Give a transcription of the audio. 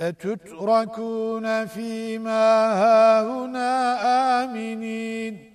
أتتركون فيما هاهنا آمنين